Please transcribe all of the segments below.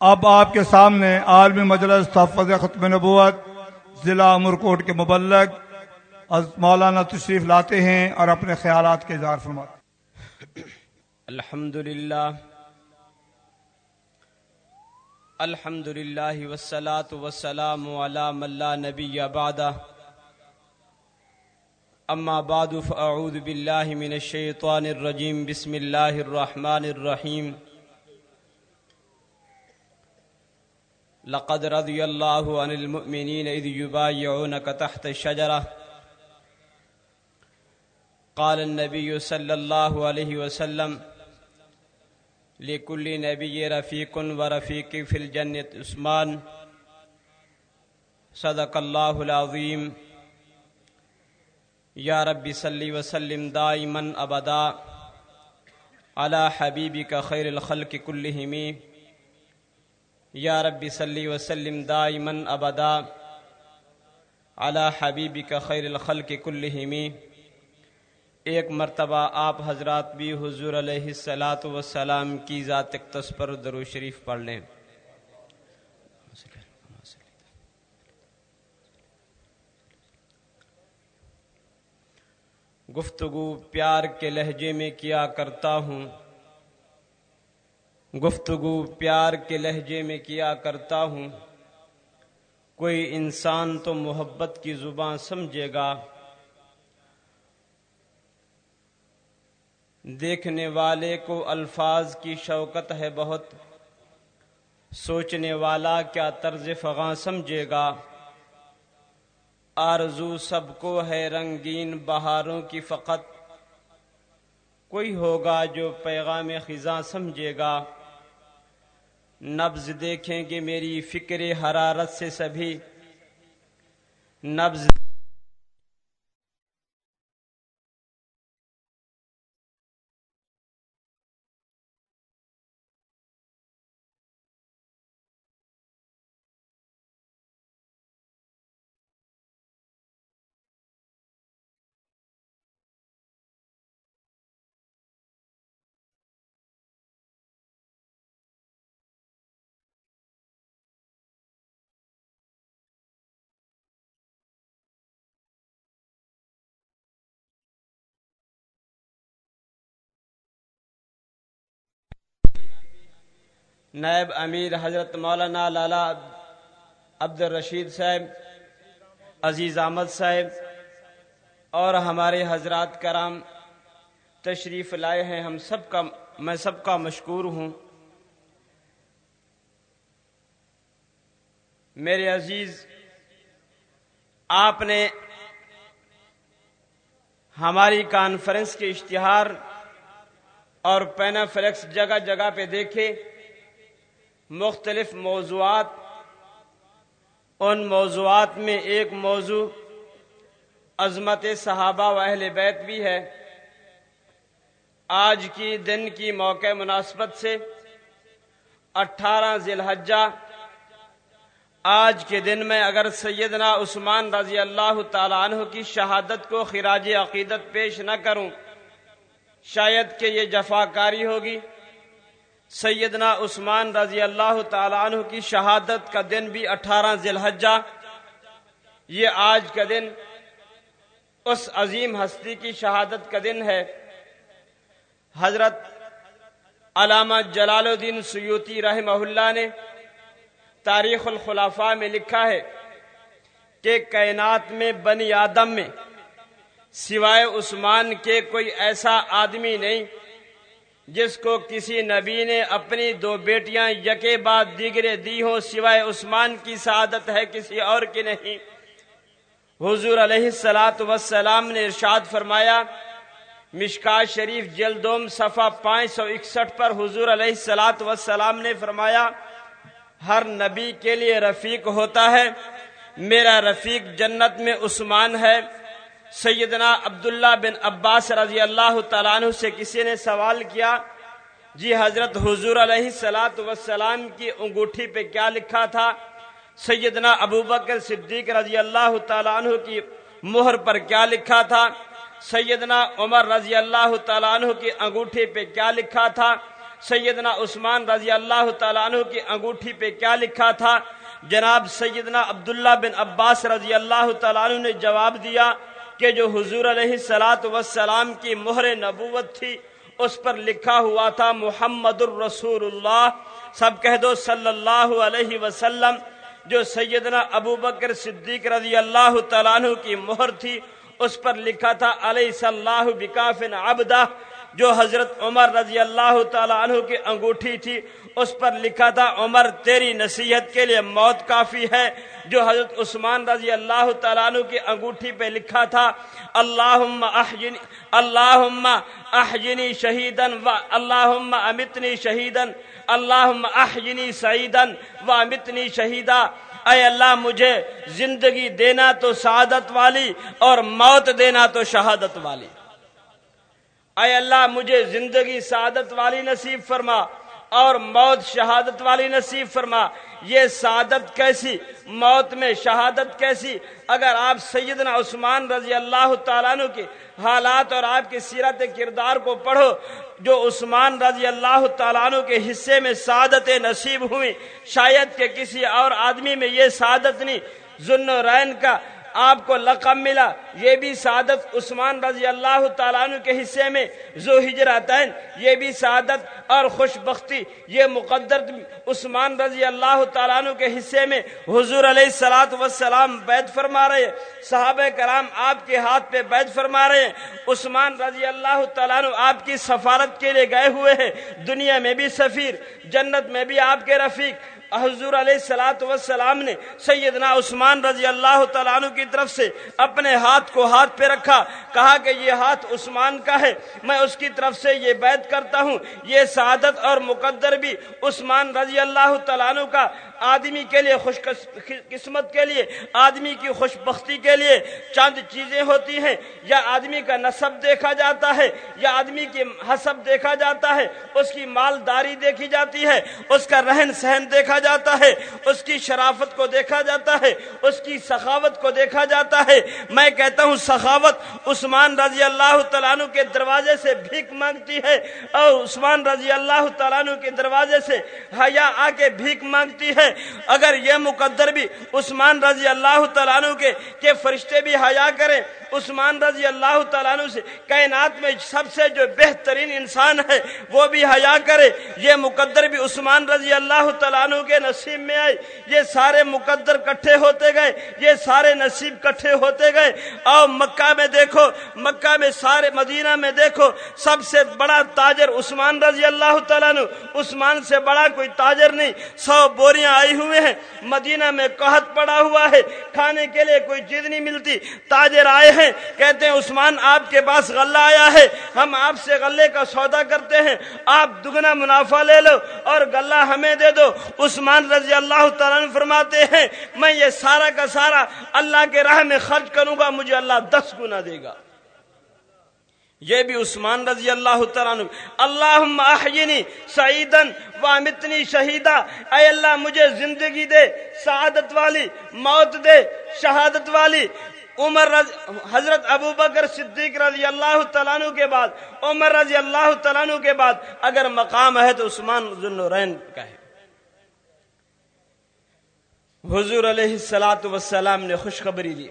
اب آپ کے سامنے عالمی مجلس تحفظ ختم نبوت، ضلع امرکوٹ کے مبلغ مولانا تشریف لاتے ہیں اور اپنے خیالات کے اظہار فرماتے الحمد للہ الحمد للہ وسلاۃ وسلام علام اللہ نبی بعد۔ اما بعد، فاعوذ باللہ من الشیطان الرجیم، بسم اللہ الرحمن الرحیم۔ لقد رضي الله عن المؤمنين إذ يبايعونك تحت الشجرة قال النبي صلى الله عليه وسلم، لكل نبي رفيق ورفيق في الجنة عثمان. صدق الله العظيم. يا رب صل وسلم دائما أبدا على حبيبك خير الخلق كلهم. یا رب صلی وسلم دائمن ابدا علی حبیبی کا خیر الخلق کلہمی۔ ایک مرتبہ آپ حضرات بھی حضور علیہ السلاۃ وسلام کی ذات اقتص پر درو شریف پڑھ لیں۔ گفتگو پیار کے لہجے میں کیا کرتا ہوں۔ گفتگو پیار کے لہجے میں کیا کرتا ہوں۔ کوئی انسان تو محبت کی زبان سمجھے گا۔ دیکھنے والے کو الفاظ کی شوکت ہے بہت۔ سوچنے والا کیا طرز فغاں سمجھے گا۔ آرزو سب کو ہے رنگین بہاروں کی فقط۔ کوئی ہوگا جو پیغام خزاں سمجھے گا۔ نبز دیکھیں گے میری فکر حرارت سے سبھی۔ نبز نائب امیر حضرت مولانا لالا عبد الرشید صاحب، عزیز احمد صاحب اور ہمارے حضرات کرام، تشریف لائے ہیں ہم سب کا، میں سب کا مشکور ہوں۔ میرے عزیز، آپ نے ہماری کانفرنس کے اشتہار اور پینا فلیکس جگہ جگہ پہ دیکھے۔ مختلف موضوعات، ان موضوعات میں ایک موضوع عظمت صحابہ و اہل بیت بھی ہے۔ آج کی دن کی موقع مناسبت سے اٹھارہ ذی الحجہ آج کے دن میں اگر سیدنا عثمان رضی اللہ تعالیٰ عنہ کی شہادت کو خراج عقیدت پیش نہ کروں، شاید کہ یہ جفاکاری ہوگی۔ سیدنا عثمان رضی اللہ تعالیٰ عنہ کی شہادت کا دن بھی اٹھارہ ذی الحجہ یہ آج کا دن اس عظیم ہستی کی شہادت کا دن ہے۔ حضرت علامہ جلال الدین سیوتی رحمہ اللہ نے تاریخ الخلافہ میں لکھا ہے کہ کائنات میں بنی آدم میں سوائے عثمان کے کوئی ایسا آدمی نہیں جس کو کسی نبی نے اپنی دو بیٹیاں یکے بعد دیگرے دی ہوں سوائے عثمان کی سعادت ہے کسی اور کی نہیں۔ حضور علیہ السلاۃ وسلام نے ارشاد فرمایا، مشکا شریف جلدوم صفحہ پانچ سو اکسٹھ پر حضور علیہ السلاۃ وسلام نے فرمایا، ہر نبی کے لیے رفیق ہوتا ہے، میرا رفیق جنت میں عثمان ہے سیدنا عبداللہ بن عباس رضی اللہ تعالیٰ عنہ سے کسی نے سوال کیا جی حضرت حضور علیہ سلاۃ وسلام کی انگوٹھی پہ کیا لکھا تھا؟ سیدنا ابو بکر صدیق رضی اللہ تعالیٰ عنہ کی مہر پر کیا لکھا تھا؟ سیدنا عمر رضی اللہ تعالیٰ عنہ کی انگوٹھی پہ کیا لکھا تھا؟ سیدنا عثمان رضی اللہ تعالیٰ عنہ کی انگوٹھی پہ کیا لکھا تھا؟ جناب سیدنا عبداللہ بن عباس رضی اللہ تعالیٰ عنہ نے جواب دیا کہ جو حضور علیہ سلاۃ وسلام کی مہر نبوت تھی، اس پر لکھا ہوا تھا محمد الرسول اللہ سب کہہ دو، صلی اللہ علیہ وسلم، جو سیدنا ابو بکر صدیق رضی اللہ تعالیٰ عنہ کی مہر تھی، اس پر لکھا تھا، علیہ صلی اللہ بکافن عبدہ۔ جو حضرت عمر رضی اللہ تعالیٰ عنہ کی انگوٹھی تھی، اس پر لکھا تھا، عمر تیری نصیحت کے لیے موت کافی ہے۔ جو حضرت عثمان رضی اللہ تعالیٰ عنہ کی انگوٹھی پہ لکھا تھا، اللہم احجنی اللہم احجنی شہیدن و اللہم امتنی شہیدن اللہم احجنی سعیدن و امتنی شہیدہ اے اللہ، مجھے زندگی دینا تو سعادت والی اور موت دینا تو شہادت والی۔ اے اللہ، مجھے زندگی سعادت والی نصیب فرما اور موت شہادت والی نصیب فرما۔ یہ سعادت کیسی؟ موت میں شہادت کیسی؟ اگر آپ سیدنا عثمان رضی اللہ تعالیٰ عنہ کے حالات اور آپ کی سیرت کردار کو پڑھو، جو عثمان رضی اللہ تعالیٰ عنہ کے حصے میں سعادت نصیب ہوئی، شاید کہ کسی اور آدمی میں یہ سعادت نہیں ذن رین کا آپ کو لقب ملا۔ یہ بھی سعادت عثمان رضی اللہ تعالیٰ عنہ کے حصے میں زو ہجراتین یہ بھی سعادت اور خوش بختی یہ مقدر عثمان رضی اللہ تعالیٰ عنہ کے حصے میں حضور علیہ سلاۃ وسلام بیت فرما رہے صحابہ کرام آپ کے ہاتھ پہ بیت فرما رہے ہیں۔ عثمان رضی اللہ تعالیٰ عنہ آپ کی سفارت کے لیے گئے ہوئے ہیں۔ دنیا میں بھی سفیر، جنت میں بھی آپ کے رفیق۔ حضور علیہ سلاۃ وسلام نے سیدنا عثمان رضی اللہ تعالیٰ عنہ کی طرف سے اپنے ہاتھ کو ہاتھ پہ رکھا، کہا کہ یہ ہاتھ عثمان کا ہے، میں اس کی طرف سے یہ بیعت کرتا ہوں۔ یہ سعادت اور مقدر بھی عثمان رضی اللہ تعالیٰ عنہ کا۔ آدمی کے لیے خوش قسمت کے لیے، آدمی کی خوش بختی کے لیے چند چیزیں ہوتی ہیں۔ یا آدمی کا نصب دیکھا جاتا ہے، یا آدمی کی حسب دیکھا جاتا ہے، اس کی مالداری دیکھی جاتی ہے، اس کا رہن سہن دیکھا جاتا ہے، اس کی شرافت کو دیکھا جاتا ہے، اس کی سخاوت کو دیکھا جاتا ہے۔ میں کہتا ہوں، سخاوت عثمان رضی اللہ تعالیٰ کے دروازے سے بھیک مانگتی ہے اور عثمان رضی اللہ تعالیٰ کے دروازے سے حیا آ کے بھیک مانگتی ہے۔ اگر یہ مقدر بھی عثمان رضی اللہ تعالیٰ کے کہ فرشتے بھی حیا کریں، عثمان رضی اللہ تعالیٰ عنہ سے کائنات میں سب سے جو بہترین انسان ہے، وہ بھی حیا کرے۔ یہ مقدر بھی عثمان رضی اللہ تعالیٰ عنہ کے نصیب میں آئے۔ یہ سارے مقدر کٹھے ہوتے گئے۔ یہ سارے نصیب کٹھے ہوتے گئے۔ اور مکہ میں دیکھو۔ مکہ میں سارے مدینہ میں دیکھو۔ سب سے بڑا تاجر عثمان رضی اللہ تعالیٰ عنہ۔ عثمان سے بڑا کوئی تاجر نہیں۔ سو بوریاں آئی ہوئے ہیں۔ مدینہ میں قحط پڑا ہوا ہے۔ کھانے کے لیے کوئی چیز نہیں ملتی۔ تاجر آئے ہیں۔ کہتے ہیں، عثمان، آپ کے پاس غلہ آیا ہے۔ ہم آپ سے غلے کا سودا کرتے ہیں۔ آپ دگنا منافع لے لو اور غلہ ہمیں دے دو۔ اس عثمان رضی اللہ تعالیٰ فرماتے ہیں، میں یہ سارا کا سارا اللہ کے راہ میں خرچ کروں گا، مجھے اللہ دس گنا دے گا۔ یہ بھی عثمان رضی اللہ تعالیٰ اللہ احینی سعیدن وامتنی شہیدہ۔ اے اللہ، مجھے زندگی دے، سعادت والی، موت دے، شہادت والی۔ عمر رض... حضرت ابو بکر صدیق رضی اللہ تعالیٰ کے بعد، عمر رضی اللہ تعالیٰ کے بعد، اگر مقام ہے تو عثمان ذنورین کا ہے۔ حضور علیہ السلاۃ وسلام نے خوشخبری دی۔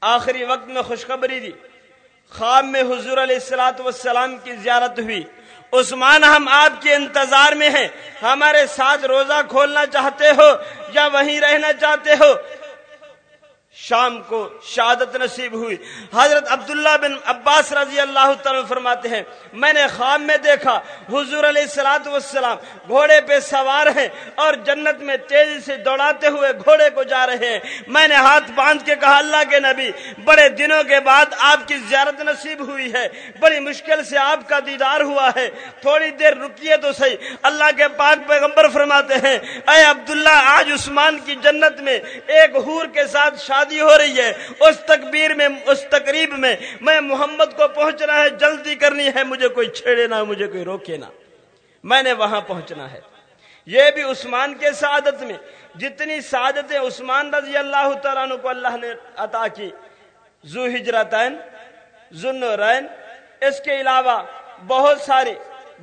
آخری وقت میں خوشخبری دی۔ خواب میں حضور علیہ السلاۃ وسلام کی زیارت ہوئی۔ عثمان، ہم آپ کے انتظار میں ہیں۔ ہمارے ساتھ روزہ کھولنا چاہتے ہو یا وہیں رہنا چاہتے ہو؟ شام کو شہادت نصیب ہوئی۔ حضرت عبداللہ بن عباس رضی اللہ تعالیٰ فرماتے ہیں، میں نے خواب میں دیکھا، حضور علیہ السلاۃ والسلام گھوڑے پہ سوار ہیں اور جنت میں تیزی سے دوڑاتے ہوئے گھوڑے کو جا رہے ہیں۔ میں نے ہاتھ باندھ کے کہا، اللہ کے نبی، بڑے دنوں کے بعد آپ کی زیارت نصیب ہوئی ہے۔ بڑی مشکل سے آپ کا دیدار ہوا ہے۔ تھوڑی دیر رکیے تو صحیح۔ اللہ کے پاک پیغمبر فرماتے ہیں، اے عبداللہ، آج عثمان کی جنت میں ایک حور کے ساتھ شادی شادی ہو رہی ہے، اس تکبیر میں، اس تقریب میں میں محمد کو پہنچنا ہے، جلدی کرنی ہے، مجھے کوئی چھیڑے نہ، مجھے کوئی روکے نہ۔ میں نے وہاں پہنچنا ہے۔ یہ بھی عثمان کے سعادت میں۔ جتنی سعادتیں عثمان رضی اللہ تعالیٰ عنہ کو اللہ نے عطا کی زو ہجرتین ذن رین اس کے علاوہ بہت ساری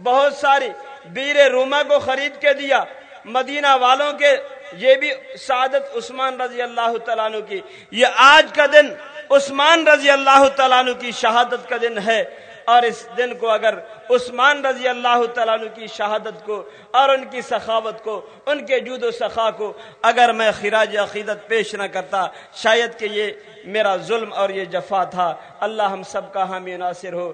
بہت ساری، بیر روما کو خرید کے دیا، مدینہ والوں کے یہ بھی سعادت عثمان رضی اللہ تعالیٰ عنہ کی۔ یہ آج کا دن عثمان رضی اللہ تعالیٰ عنہ کی شہادت کا دن ہے۔ اور اس دن کو اگر عثمان رضی اللہ تعالیٰ عنہ کی شہادت کو اور ان کی سخاوت کو، ان کے جود و سخا کو اگر میں خراج عقیدت پیش نہ کرتا، شاید کہ یہ میرا ظلم اور یہ جفا تھا۔ اللہ ہم سب کا حامی ناصر ہو۔